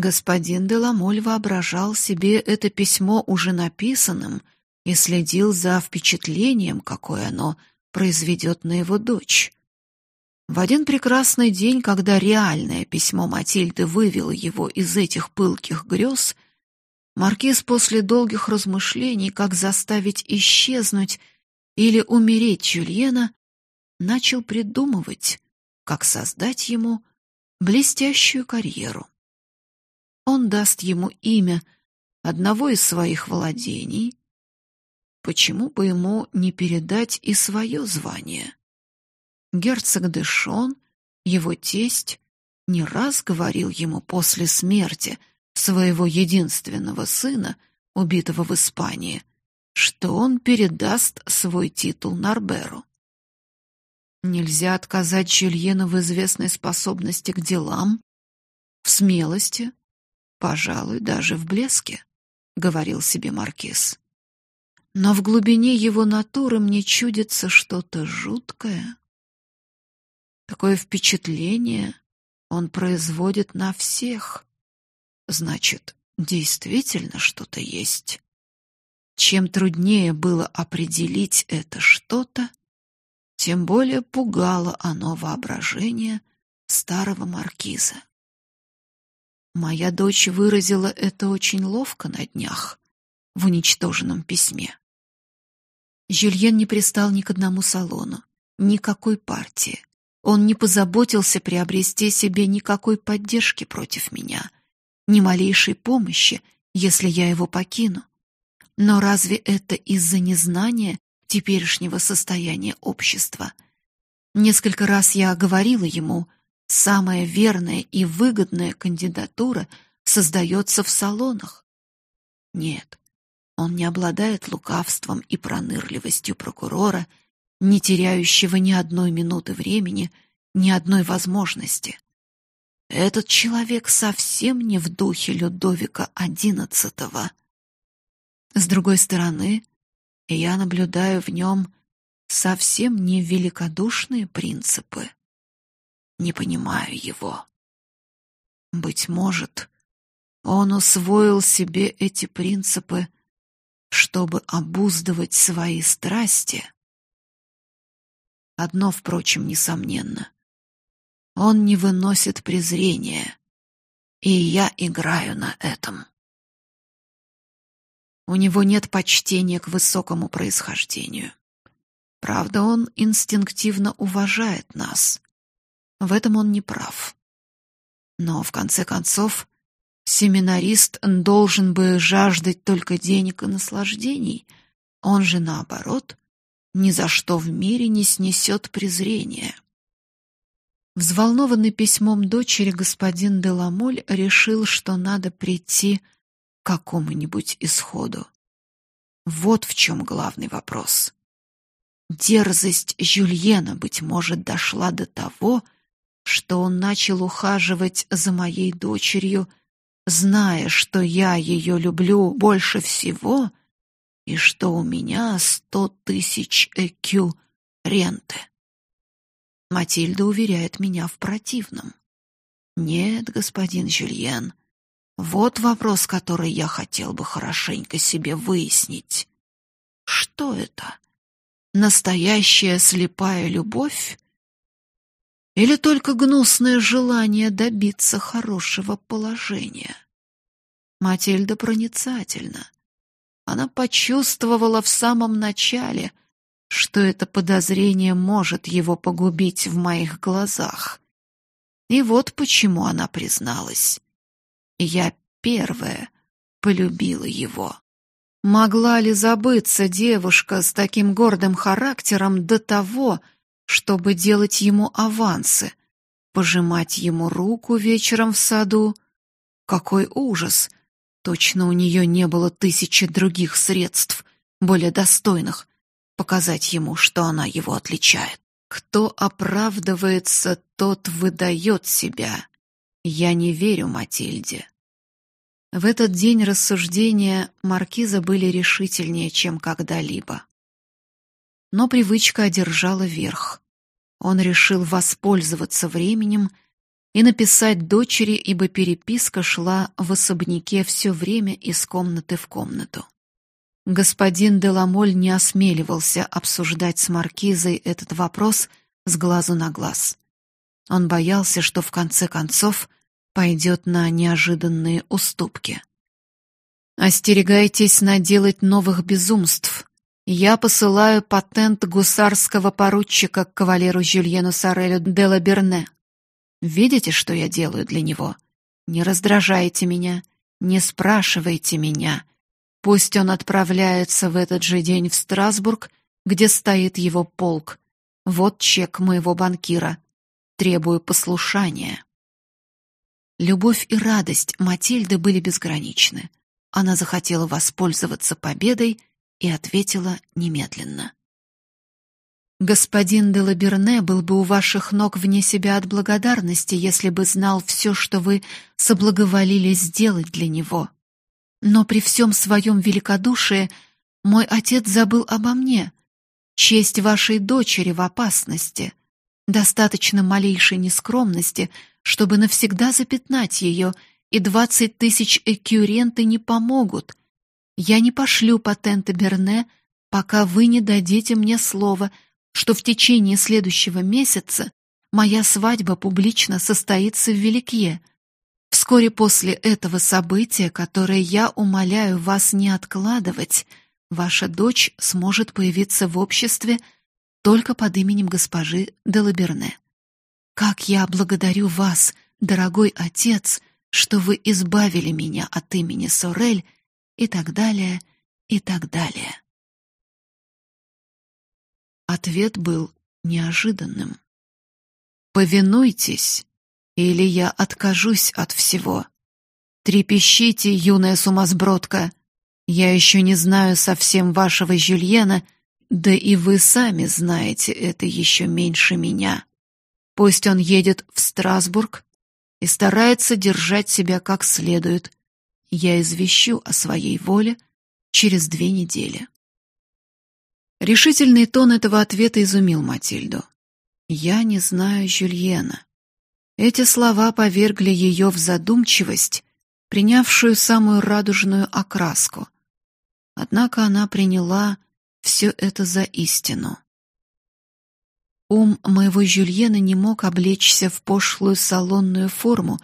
Господин Деламоль воображал себе это письмо уже написанным и следил за впечатлением, какое оно произведет на его дочь. В один прекрасный день, когда реальное письмо Матильды вывело его из этих пылких грез, маркиз после долгих размышлений, как заставить исчезнуть или умереть Жюльена, начал придумывать, как создать ему блестящую карьеру. Он даст ему имя одного из своих владений. Почему бы ему не передать и свое звание? Герцог де Шон, его тесть, не раз говорил ему после смерти своего единственного сына, убитого в Испании, что он передаст свой титул Нарберу. Нельзя отказать Жюльену в известной способности к делам, в смелости, пожалуй, даже в блеске, говорил себе маркиз. Но в глубине его натуры мне чудится что-то жуткое. Такое впечатление он производит на всех. Значит, действительно что-то есть. Чем труднее было определить это что-то, тем более пугало оно воображение старого маркиза. Моя дочь выразила это очень ловко на днях в уничтоженном письме. Жюльен не пристал ни к одному салону, никакой партии. Он не позаботился приобрести себе никакой поддержки против меня, ни малейшей помощи, если я его покину. Но разве это из-за незнания теперешнего состояния общества? Несколько раз я говорила ему, Самая верная и выгодная кандидатура создается в салонах. Нет, он не обладает лукавством и пронырливостью прокурора, не теряющего ни одной минуты времени, ни одной возможности. Этот человек совсем не в духе Людовика XI. С другой стороны, я наблюдаю в нем совсем не великодушные принципы не понимаю его. Быть может, он усвоил себе эти принципы, чтобы обуздывать свои страсти. Одно, впрочем, несомненно. Он не выносит презрения, и я играю на этом. У него нет почтения к высокому происхождению. Правда, он инстинктивно уважает нас, в этом он не прав. Но в конце концов, семинарист должен бы жаждать только денег и наслаждений. Он же наоборот ни за что в мире не снесет презрения. Взволнованный письмом дочери господин Деламоль решил, что надо прийти к какому-нибудь исходу. Вот в чем главный вопрос. Дерзость Жюльена быть может дошла до того, что он начал ухаживать за моей дочерью, зная, что я ее люблю больше всего и что у меня сто тысяч экю ренты. Матильда уверяет меня в противном. Нет, господин Жюльен, вот вопрос, который я хотел бы хорошенько себе выяснить. Что это? Настоящая слепая любовь или только гнусное желание добиться хорошего положения? Матильда проницательна. Она почувствовала в самом начале, что это подозрение может его погубить в моих глазах. И вот почему она призналась. Я первая полюбила его. Могла ли забыться девушка с таким гордым характером до того, чтобы делать ему авансы, пожимать ему руку вечером в саду. Какой ужас! Точно у нее не было тысячи других средств, более достойных, показать ему, что она его отличает. Кто оправдывается, тот выдает себя. Я не верю Матильде. В этот день рассуждения маркиза были решительнее, чем когда-либо но привычка одержала верх. Он решил воспользоваться временем и написать дочери, ибо переписка шла в особняке все время из комнаты в комнату. Господин Деламоль не осмеливался обсуждать с маркизой этот вопрос с глазу на глаз. Он боялся, что в конце концов пойдет на неожиданные уступки. Остерегайтесь наделать новых безумств. Я посылаю патент гусарского поручика к кавалеру Жюльену Сорелю де Лаберне. Видите, что я делаю для него? Не раздражайте меня, не спрашивайте меня. Пусть он отправляется в этот же день в Страсбург, где стоит его полк. Вот чек моего банкира. Требую послушания. Любовь и радость Матильды были безграничны. Она захотела воспользоваться победой и ответила немедленно. Господин де Лаберне был бы у ваших ног вне себя от благодарности, если бы знал все, что вы соблаговолили сделать для него. Но при всем своем великодушии мой отец забыл обо мне. Честь вашей дочери в опасности. Достаточно малейшей нескромности, чтобы навсегда запятнать ее, и двадцать тысяч экюренты не помогут. Я не пошлю патенты Берне, пока вы не дадите мне слово — что в течение следующего месяца моя свадьба публично состоится в Великье. Вскоре после этого события, которое я умоляю вас не откладывать, ваша дочь сможет появиться в обществе только под именем госпожи де Лаберне. Как я благодарю вас, дорогой отец, что вы избавили меня от имени Сорель и так далее, и так далее. Ответ был неожиданным. Повинуйтесь, или я откажусь от всего. Трепещите, юная сумасбродка. Я еще не знаю совсем вашего Жюльена, да и вы сами знаете это еще меньше меня. Пусть он едет в Страсбург и старается держать себя как следует. Я извещу о своей воле через две недели. Решительный тон этого ответа изумил Матильду. Я не знаю Жюльена. Эти слова повергли ее в задумчивость, принявшую самую радужную окраску. Однако она приняла все это за истину. Ум моего Жюльена не мог облечься в пошлую салонную форму,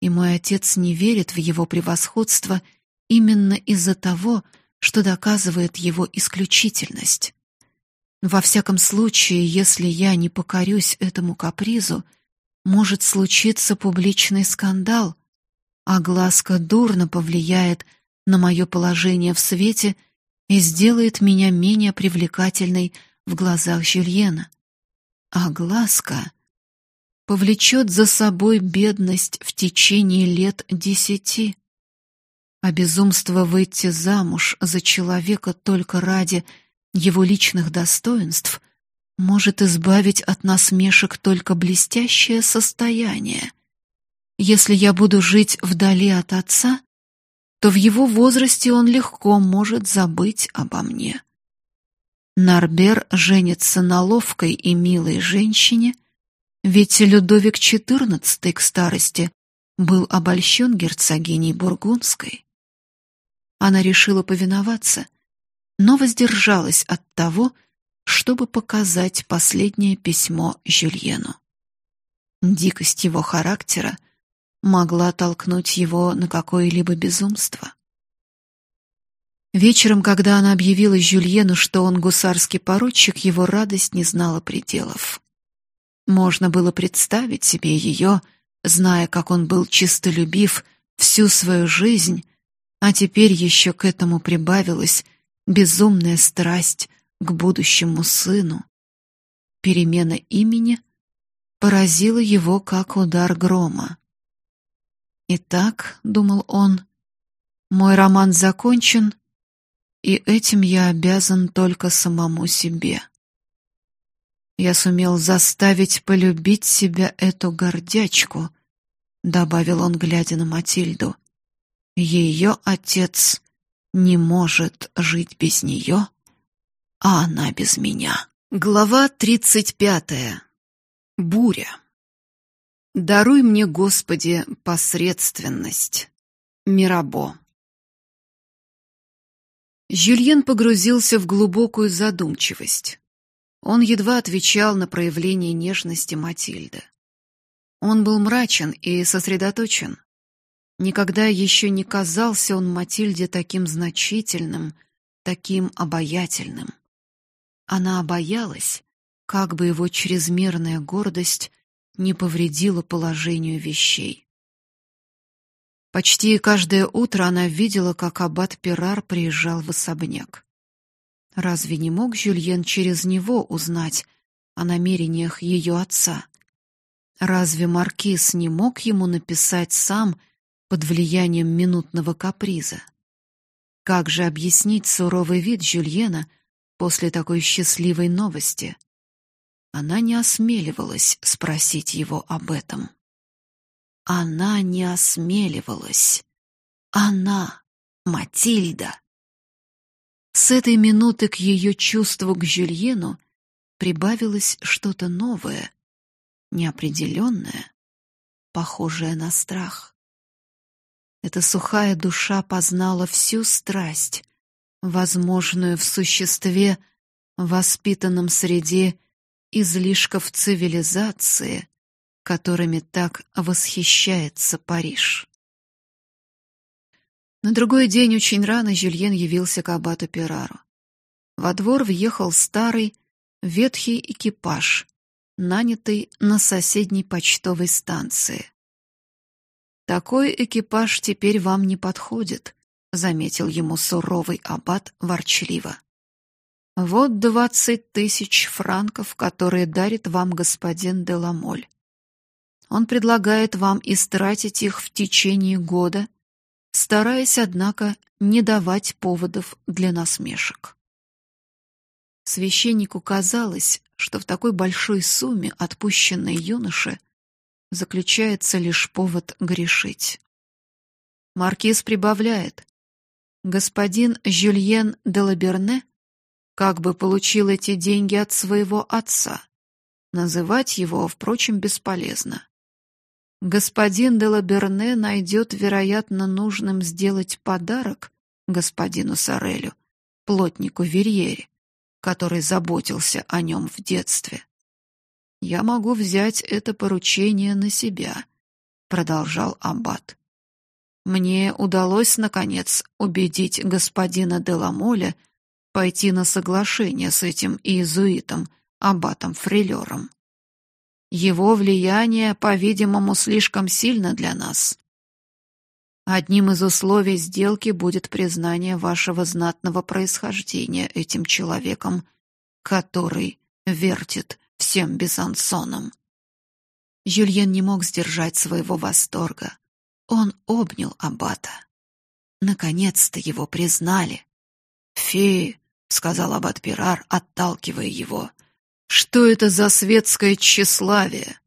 и мой отец не верит в его превосходство именно из-за того, что доказывает его исключительность. Во всяком случае, если я не покорюсь этому капризу, может случиться публичный скандал, а глазка дурно повлияет на мое положение в свете и сделает меня менее привлекательной в глазах Жюльена. А глазка повлечет за собой бедность в течение лет десяти. А безумство выйти замуж за человека только ради его личных достоинств может избавить от насмешек только блестящее состояние. Если я буду жить вдали от отца, то в его возрасте он легко может забыть обо мне. Нарбер женится на ловкой и милой женщине, ведь Людовик XIV к старости был обольщен герцогиней Бургундской. Она решила повиноваться, но воздержалась от того, чтобы показать последнее письмо Жюльену. Дикость его характера могла толкнуть его на какое-либо безумство. Вечером, когда она объявила Жюльену, что он гусарский поручик, его радость не знала пределов. Можно было представить себе ее, зная, как он был чистолюбив всю свою жизнь, а теперь еще к этому прибавилось безумная страсть к будущему сыну. Перемена имени поразила его как удар грома. Итак, думал он, мой роман закончен, и этим я обязан только самому себе. Я сумел заставить полюбить себя эту гордячку, добавил он, глядя на Матильду. Ее отец не может жить без нее, а она без меня. Глава тридцать пятая. Буря. Даруй мне, Господи, посредственность. Мирабо. Жюльен погрузился в глубокую задумчивость. Он едва отвечал на проявление нежности Матильды. Он был мрачен и сосредоточен. Никогда еще не казался он Матильде таким значительным, таким обаятельным. Она обоялась, как бы его чрезмерная гордость не повредила положению вещей. Почти каждое утро она видела, как аббат Перар приезжал в особняк. Разве не мог Жюльен через него узнать о намерениях ее отца? Разве маркиз не мог ему написать сам под влиянием минутного каприза? Как же объяснить суровый вид Жюльена после такой счастливой новости? Она не осмеливалась спросить его об этом. Она не осмеливалась. Она, Матильда. С этой минуты к ее чувству к Жюльену прибавилось что-то новое, неопределенное, похожее на страх. Эта сухая душа познала всю страсть, возможную в существе, воспитанном среде излишков цивилизации, которыми так восхищается Париж. На другой день очень рано Жюльен явился к аббату Перару. Во двор въехал старый, ветхий экипаж, нанятый на соседней почтовой станции. Такой экипаж теперь вам не подходит, заметил ему суровый аббат ворчливо. Вот двадцать тысяч франков, которые дарит вам господин Деламоль. Он предлагает вам истратить их в течение года, стараясь, однако, не давать поводов для насмешек. Священнику казалось, что в такой большой сумме, отпущенной юноше, заключается лишь повод грешить. Маркиз прибавляет: господин Жюльен де Лаберне как бы получил эти деньги от своего отца. Называть его, впрочем, бесполезно господин де Лаберне найдет, вероятно, нужным сделать подарок господину Сорелю, плотнику Верьере, который заботился о нем в детстве. Я могу взять это поручение на себя, продолжал аббат. Мне удалось наконец убедить господина де Ламоля пойти на соглашение с этим иезуитом, аббатом Фрилером. Его влияние, по-видимому, слишком сильно для нас. Одним из условий сделки будет признание вашего знатного происхождения этим человеком, который вертит всем Безансоном. Жюльен не мог сдержать своего восторга. Он обнял аббата. Наконец-то его признали. «Фи», — сказал аббат Пирар, отталкивая его, — что это за светское тщеславие?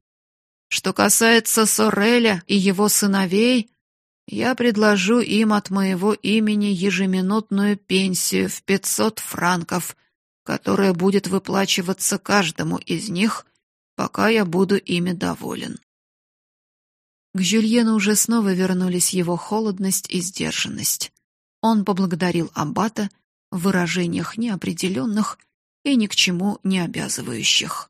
Что касается Сореля и его сыновей, я предложу им от моего имени ежеминутную пенсию в пятьсот франков, которая будет выплачиваться каждому из них, пока я буду ими доволен. К Жюльену уже снова вернулись его холодность и сдержанность. Он поблагодарил аббата в выражениях неопределенных и ни к чему не обязывающих.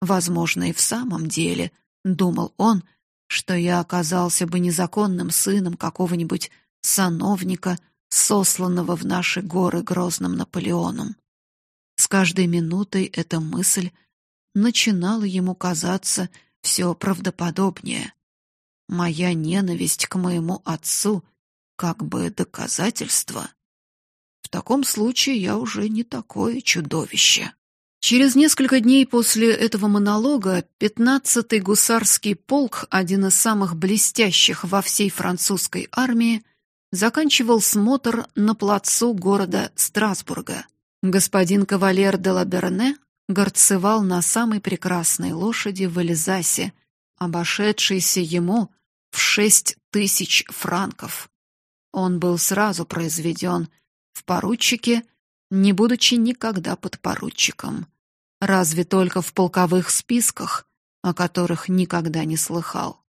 Возможно, и в самом деле, думал он, что я оказался бы незаконным сыном какого-нибудь сановника, сосланного в наши горы грозным Наполеоном. С каждой минутой эта мысль начинала ему казаться все правдоподобнее. Моя ненависть к моему отцу как бы доказательство таком случае я уже не такое чудовище. Через несколько дней после этого монолога пятнадцатый гусарский полк, один из самых блестящих во всей французской армии, заканчивал смотр на плацу города Страсбурга. Господин кавалер де Лаберне горцевал на самой прекрасной лошади в Эльзасе, обошедшейся ему в шесть тысяч франков. Он был сразу произведен в поручике, не будучи никогда подпоручиком. Разве только в полковых списках, о которых никогда не слыхал.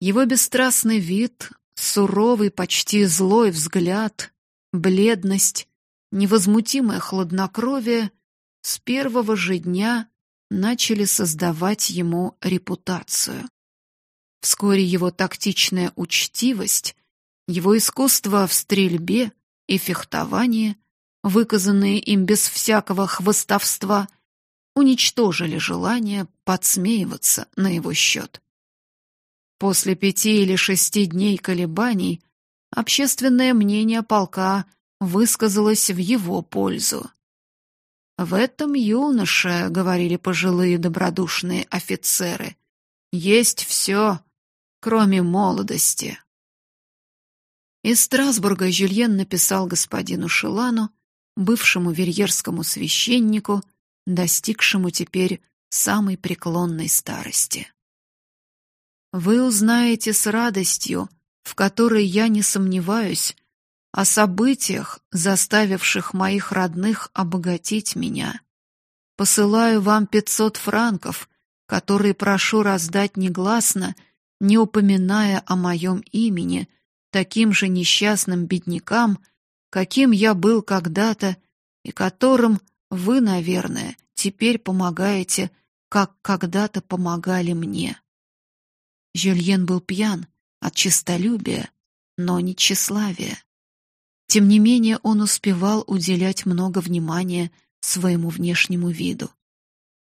Его бесстрастный вид, суровый, почти злой взгляд, бледность, невозмутимое хладнокровие с первого же дня начали создавать ему репутацию. Вскоре его тактичная учтивость, его искусство в стрельбе и фехтовании, выказанные им без всякого хвостовства, уничтожили желание подсмеиваться на его счет. После пяти или шести дней колебаний общественное мнение полка высказалось в его пользу. В этом юноше, говорили пожилые добродушные офицеры, есть все, кроме молодости. Из Страсбурга Жюльен написал господину Шилану, бывшему верьерскому священнику, достигшему теперь самой преклонной старости. Вы узнаете с радостью, в которой я не сомневаюсь, о событиях, заставивших моих родных обогатить меня. Посылаю вам пятьсот франков, которые прошу раздать негласно, не упоминая о моем имени, таким же несчастным беднякам, каким я был когда-то и которым вы, наверное, теперь помогаете, как когда-то помогали мне. Жюльен был пьян от честолюбия, но не тщеславия. Тем не менее, он успевал уделять много внимания своему внешнему виду.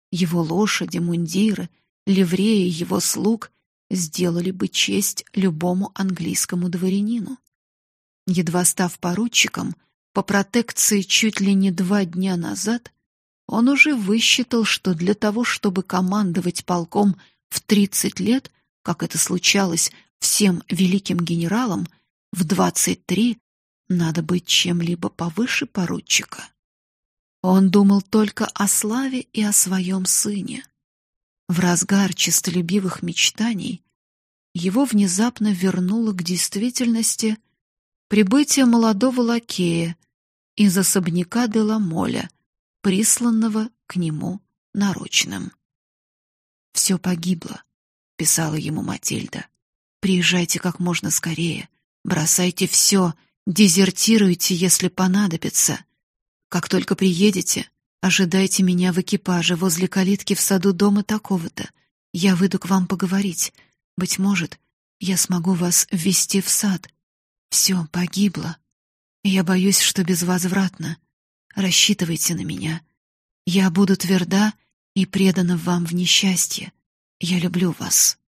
Его лошади, мундиры, ливреи его слуг сделали бы честь любому английскому дворянину. Едва став поручиком, по протекции чуть ли не два дня назад, он уже высчитал, что для того, чтобы командовать полком в 30 лет, как это случалось всем великим генералам, в 23 надо быть чем-либо повыше поручика. Он думал только о славе и о своем сыне. В разгар честолюбивых мечтаний его внезапно вернуло к действительности прибытие молодого лакея из особняка де Ламоля, присланного к нему нарочным. «Все погибло», — писала ему Матильда. «Приезжайте как можно скорее, бросайте все Дезертируйте, если понадобится. Как только приедете, ожидайте меня в экипаже возле калитки в саду дома такого-то. Я выйду к вам поговорить. Быть может, я смогу вас ввести в сад. Все погибло. Я боюсь, что безвозвратно. Рассчитывайте на меня. Я буду тверда и предана вам в несчастье. Я люблю вас.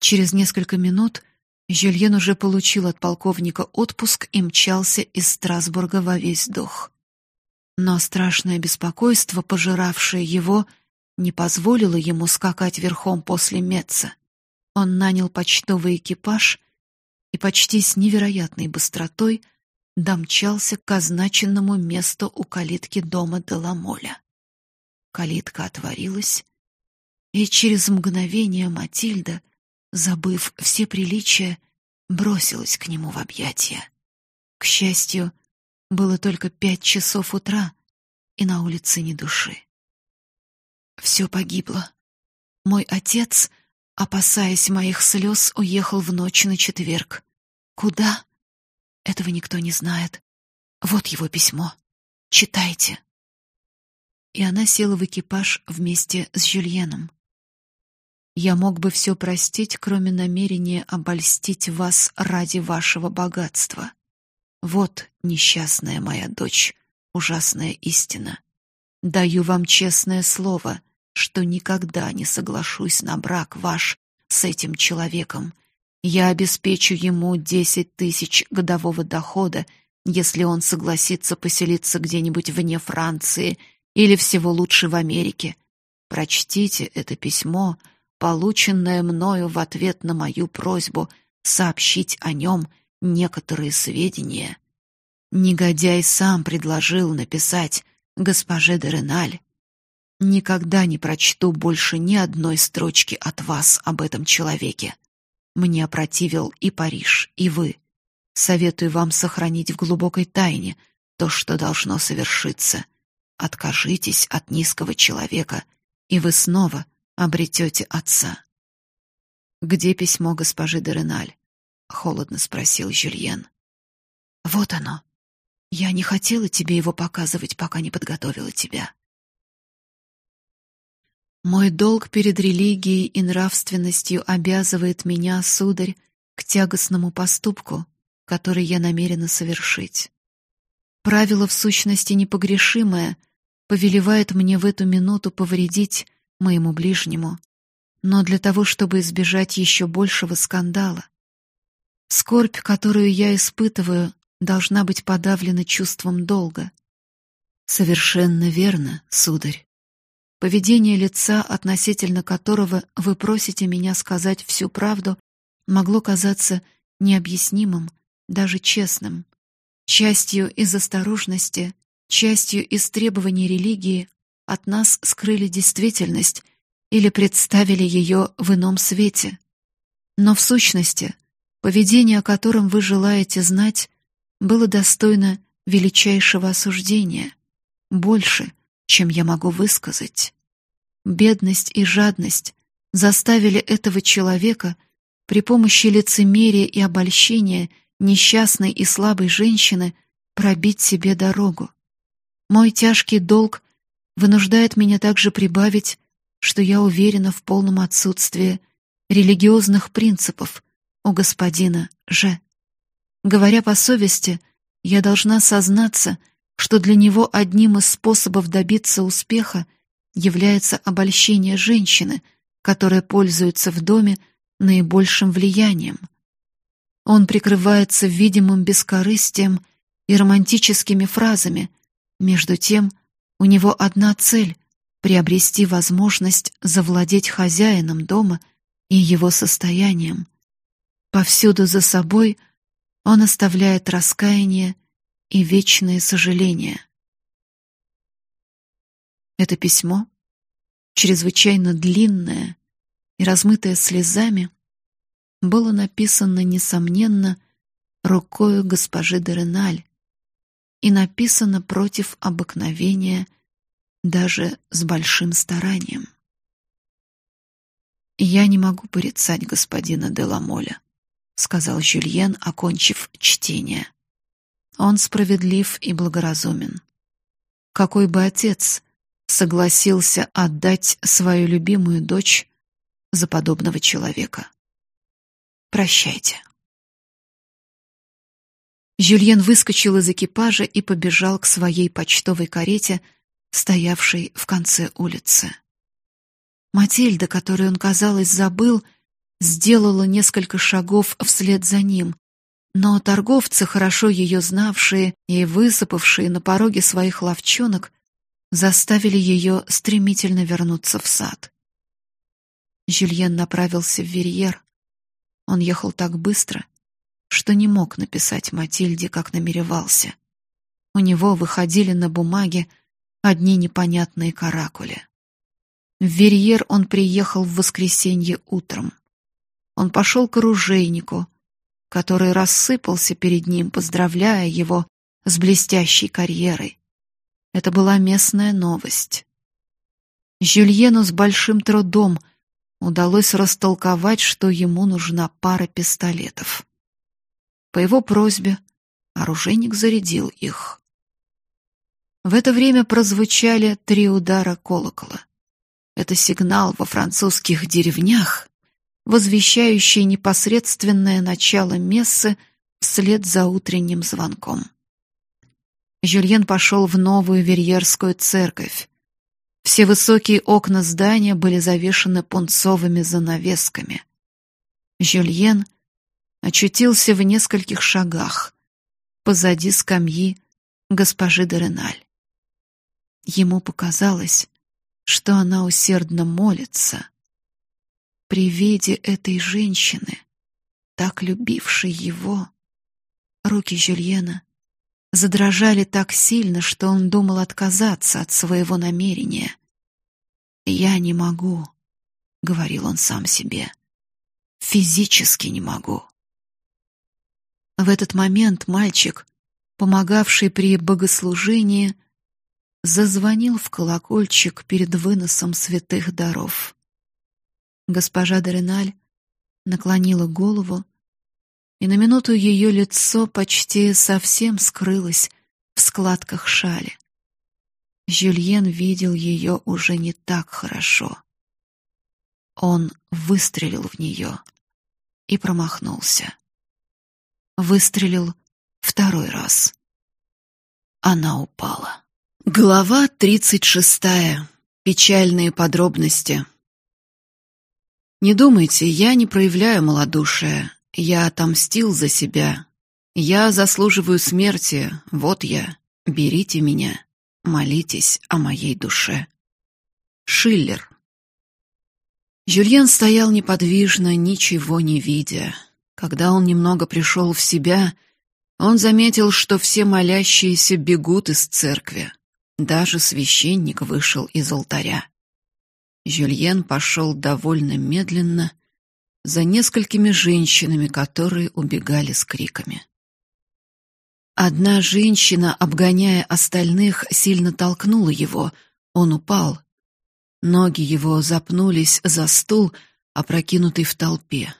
Через несколько минут Жюльен уже получил от полковника отпуск и мчался из Страсбурга во весь дух. Но страшное беспокойство, пожиравшее его, не позволило ему скакать верхом после Меца. Он нанял почтовый экипаж и почти с невероятной быстротой домчался к означенному месту у калитки дома Деламоля. Калитка отворилась, и через мгновение Матильда — забыв все приличия, бросилась к нему в объятия. К счастью, было только пять часов утра, и на улице ни души. Все погибло. Мой отец, опасаясь моих слез, уехал в ночь на четверг. Куда? Этого никто не знает. Вот его письмо. Читайте. И она села в экипаж вместе с Жюльеном. Я мог бы все простить, кроме намерения обольстить вас ради вашего богатства. Вот, несчастная моя дочь, ужасная истина. Даю вам честное слово, что никогда не соглашусь на брак ваш с этим человеком. Я обеспечу ему десять тысяч годового дохода, если он согласится поселиться где-нибудь вне Франции или всего лучше в Америке. Прочтите это письмо — полученное мною в ответ на мою просьбу сообщить о нем некоторые сведения. Негодяй сам предложил написать госпоже де Реналь. Никогда не прочту больше ни одной строчки от вас об этом человеке. Мне опротивил и Париж, и вы. Советую вам сохранить в глубокой тайне то, что должно совершиться. Откажитесь от низкого человека и вы снова обретете отца. Где письмо госпожи Дереналь? Холодно спросил Жюльен. Вот оно. Я не хотела тебе его показывать, пока не подготовила тебя. Мой долг перед религией и нравственностью обязывает меня, сударь, к тягостному поступку, который я намерена совершить. Правило в сущности непогрешимое повелевает мне в эту минуту повредить моему ближнему, но для того, чтобы избежать еще большего скандала. Скорбь, которую я испытываю, должна быть подавлена чувством долга. Совершенно верно, сударь. Поведение лица, относительно которого вы просите меня сказать всю правду, могло казаться необъяснимым, даже честным. Частью из осторожности, частью из требований религии от нас скрыли действительность или представили ее в ином свете. Но в сущности, поведение, о котором вы желаете знать, было достойно величайшего осуждения, больше, чем я могу высказать. Бедность и жадность заставили этого человека при помощи лицемерия и обольщения несчастной и слабой женщины пробить себе дорогу. Мой тяжкий долг вынуждает меня также прибавить, что я уверена в полном отсутствии религиозных принципов у господина Ж. Говоря по совести, я должна сознаться, что для него одним из способов добиться успеха является обольщение женщины, которая пользуется в доме наибольшим влиянием. Он прикрывается видимым бескорыстием и романтическими фразами, между тем у него одна цель — приобрести возможность завладеть хозяином дома и его состоянием. Повсюду за собой он оставляет раскаяние и вечные сожаления. Это письмо, чрезвычайно длинное и размытое слезами, было написано несомненно рукой госпожи Дереналь и написано против обыкновения, даже с большим старанием. Я не могу порицать господина Деламоля, сказал Жюльен, окончив чтение. Он справедлив и благоразумен. Какой бы отец согласился отдать свою любимую дочь за подобного человека? Прощайте. Жюльен выскочил из экипажа и побежал к своей почтовой карете, стоявшей в конце улицы. Матильда, которую он, казалось, забыл, сделала несколько шагов вслед за ним, но торговцы, хорошо ее знавшие и высыпавшие на пороге своих лавчонок, заставили ее стремительно вернуться в сад. Жюльен направился в Верьер. Он ехал так быстро, что не мог написать Матильде, как намеревался. У него выходили на бумаге одни непонятные каракули. В Верьер он приехал в воскресенье утром. Он пошел к оружейнику, который рассыпался перед ним, поздравляя его с блестящей карьерой. Это была местная новость. Жюльену с большим трудом удалось растолковать, что ему нужна пара пистолетов. По его просьбе оружейник зарядил их. В это время прозвучали три удара колокола. Это сигнал во французских деревнях, возвещающий непосредственное начало мессы вслед за утренним звонком. Жюльен пошел в новую Верьерскую церковь. Все высокие окна здания были завешены пунцовыми занавесками. Жюльен очутился в нескольких шагах позади скамьи госпожи Дереналь. Ему показалось, что она усердно молится, при виде этой женщины, так любившей его, руки Жюльена задрожали так сильно, что он думал отказаться от своего намерения. «Я не могу», — говорил он сам себе, — «физически не могу». В этот момент мальчик, помогавший при богослужении, зазвонил в колокольчик перед выносом святых даров. Госпожа Дореналь наклонила голову, и на минуту ее лицо почти совсем скрылось в складках шали. Жюльен видел ее уже не так хорошо. Он выстрелил в нее и промахнулся. Выстрелил второй раз. Она упала. Глава тридцать шестая. Печальные подробности. Не думайте, я не проявляю малодушия. Я отомстил за себя. Я заслуживаю смерти. Вот я. Берите меня. Молитесь о моей душе. Шиллер. Жюльен стоял неподвижно, ничего не видя. Когда он немного пришел в себя, он заметил, что все молящиеся бегут из церкви. Даже священник вышел из алтаря. Жюльен пошел довольно медленно за несколькими женщинами, которые убегали с криками. Одна женщина, обгоняя остальных, сильно толкнула его. Он упал. Ноги его запнулись за стул, опрокинутый в толпе.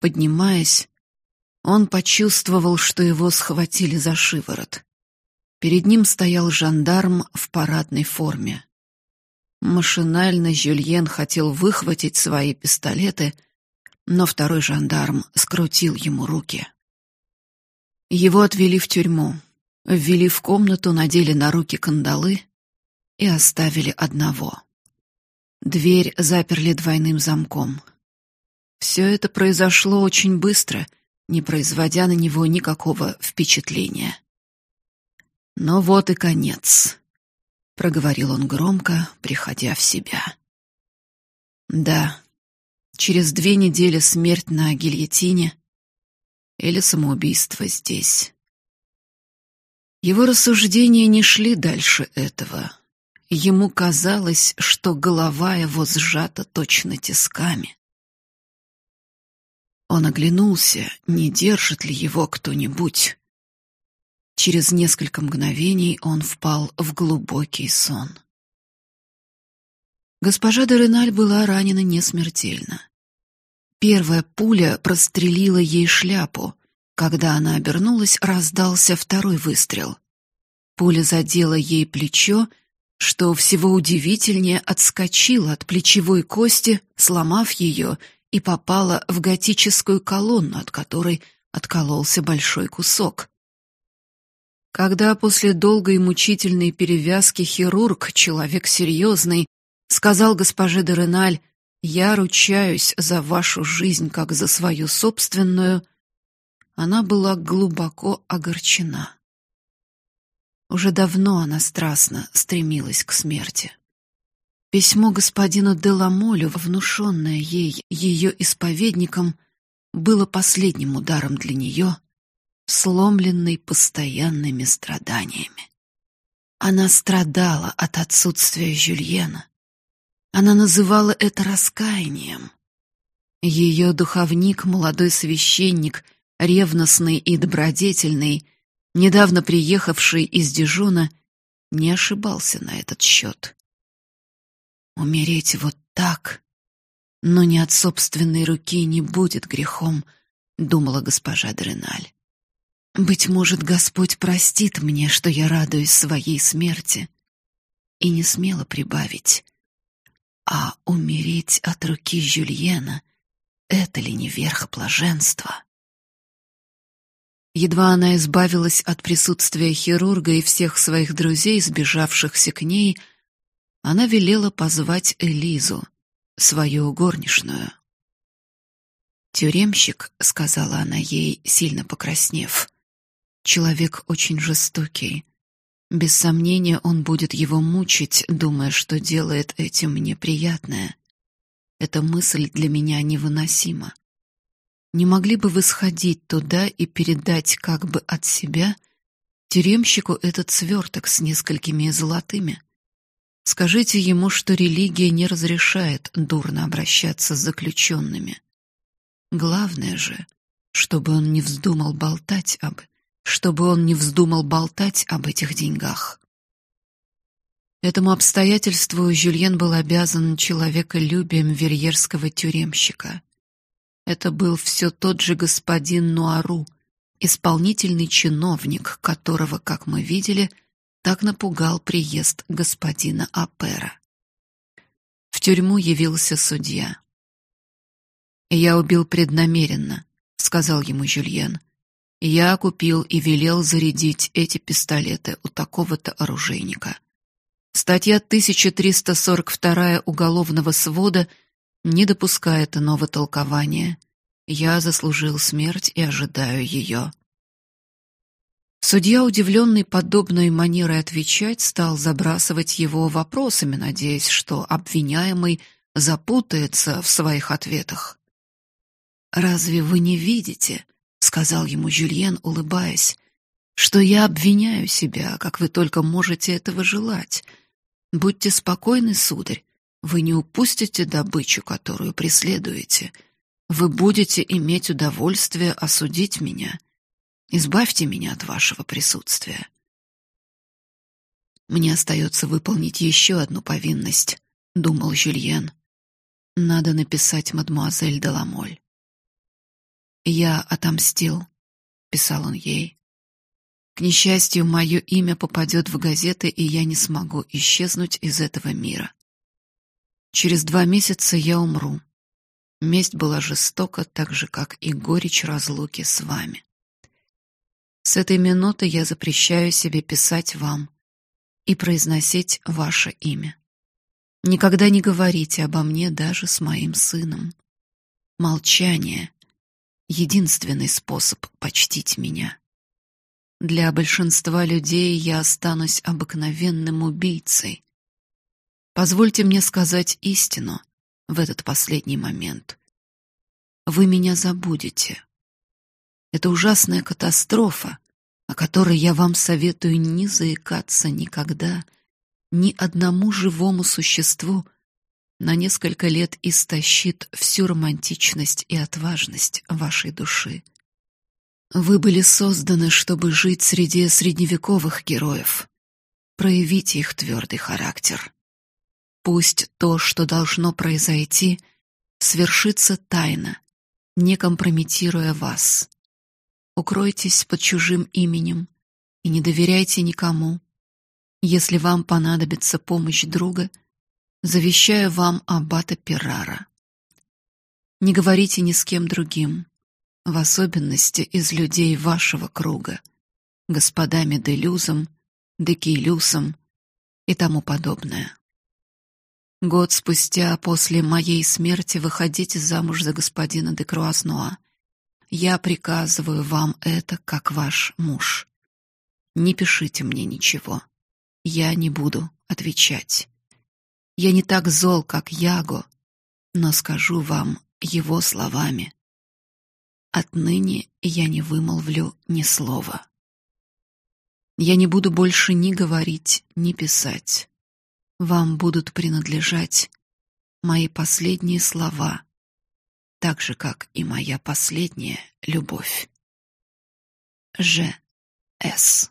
Поднимаясь, он почувствовал, что его схватили за шиворот. Перед ним стоял жандарм в парадной форме. Машинально Жюльен хотел выхватить свои пистолеты, но второй жандарм скрутил ему руки. Его отвели в тюрьму, ввели в комнату, надели на руки кандалы и оставили одного. Дверь заперли двойным замком. Все это произошло очень быстро, не производя на него никакого впечатления. Но вот и конец, проговорил он громко, приходя в себя. Да. Через две недели смерть на гильотине или самоубийство здесь. Его рассуждения не шли дальше этого. Ему казалось, что голова его сжата точно тисками. Он оглянулся, не держит ли его кто-нибудь. Через несколько мгновений он впал в глубокий сон. Госпожа де Реналь была ранена не смертельно. Первая пуля прострелила ей шляпу. Когда она обернулась, раздался второй выстрел. Пуля задела ей плечо, что всего удивительнее отскочила от плечевой кости, сломав ее, и попала в готическую колонну, от которой откололся большой кусок. Когда после долгой и мучительной перевязки хирург, человек серьезный, сказал госпоже де Реналь, «Я ручаюсь за вашу жизнь, как за свою собственную», она была глубоко огорчена. Уже давно она страстно стремилась к смерти. Письмо господину Деламолю, внушенное ей ее исповедником, было последним ударом для нее, сломленной постоянными страданиями. Она страдала от отсутствия Жюльена. Она называла это раскаянием. Ее духовник, молодой священник, ревностный и добродетельный, недавно приехавший из Дижона, не ошибался на этот счет. Умереть вот так, но не от собственной руки не будет грехом, думала госпожа Дреналь. Быть может, Господь простит мне, что я радуюсь своей смерти, и не смела прибавить: а умереть от руки Жюльена это ли не верх блаженства? Едва она избавилась от присутствия хирурга и всех своих друзей, сбежавшихся к ней, она велела позвать Элизу, свою горничную. Тюремщик, сказала она ей, сильно покраснев, Человек очень жестокий. Без сомнения, он будет его мучить, думая, что делает этим мне приятное. Эта мысль для меня невыносима. Не могли бы вы сходить туда и передать как бы от себя тюремщику этот сверток с несколькими золотыми? Скажите ему, что религия не разрешает дурно обращаться с заключенными. Главное же, чтобы он не вздумал болтать об чтобы он не вздумал болтать об этих деньгах. Этому обстоятельству Жюльен был обязан человеколюбием верьерского тюремщика. Это был все тот же господин Нуару, исполнительный чиновник, которого, как мы видели, так напугал приезд господина Апера. В тюрьму явился судья. Я убил преднамеренно, сказал ему Жюльен. Я купил и велел зарядить эти пистолеты у такого-то оружейника. Статья 1342 Уголовного свода не допускает иного толкования. Я заслужил смерть и ожидаю ее. Судья, удивленный подобной манерой отвечать, стал забрасывать его вопросами, надеясь, что обвиняемый запутается в своих ответах. Разве вы не видите, сказал ему Жюльен, улыбаясь, что я обвиняю себя, как вы только можете этого желать? Будьте спокойны, сударь, вы не упустите добычу, которую преследуете. Вы будете иметь удовольствие осудить меня. Избавьте меня от вашего присутствия. Мне остается выполнить еще одну повинность, думал Жюльен. Надо написать мадемуазель Деламоль. Я отомстил, писал он ей. К несчастью, мое имя попадет в газеты, и я не смогу исчезнуть из этого мира. Через два месяца я умру. Месть была жестока, так же как и горечь разлуки с вами. С этой минуты я запрещаю себе писать вам и произносить ваше имя. Никогда не говорите обо мне даже с моим сыном. Молчание единственный способ почтить меня. Для большинства людей я останусь обыкновенным убийцей. Позвольте мне сказать истину в этот последний момент. Вы меня забудете. Это ужасная катастрофа, о которой я вам советую не заикаться никогда ни одному живому существу, на несколько лет истощит всю романтичность и отважность вашей души. Вы были созданы, чтобы жить среди средневековых героев. Проявите их твердый характер. Пусть то, что должно произойти, свершится тайно, не компрометируя вас. Укройтесь под чужим именем и не доверяйте никому. Если вам понадобится помощь друга — Завещаю вам аббата Перрара. Не говорите ни с кем другим, в особенности из людей вашего круга, господами Делюзом, Декилюсом и тому подобное. Год спустя после моей смерти выходите замуж за господина де Круаснуа. Я приказываю вам это как ваш муж. Не пишите мне ничего. Я не буду отвечать. Я не так зол, как Яго, но скажу вам его словами. Отныне я не вымолвлю ни слова. Я не буду больше ни говорить, ни писать. Вам будут принадлежать мои последние слова, так же как и моя последняя любовь. Ж. С.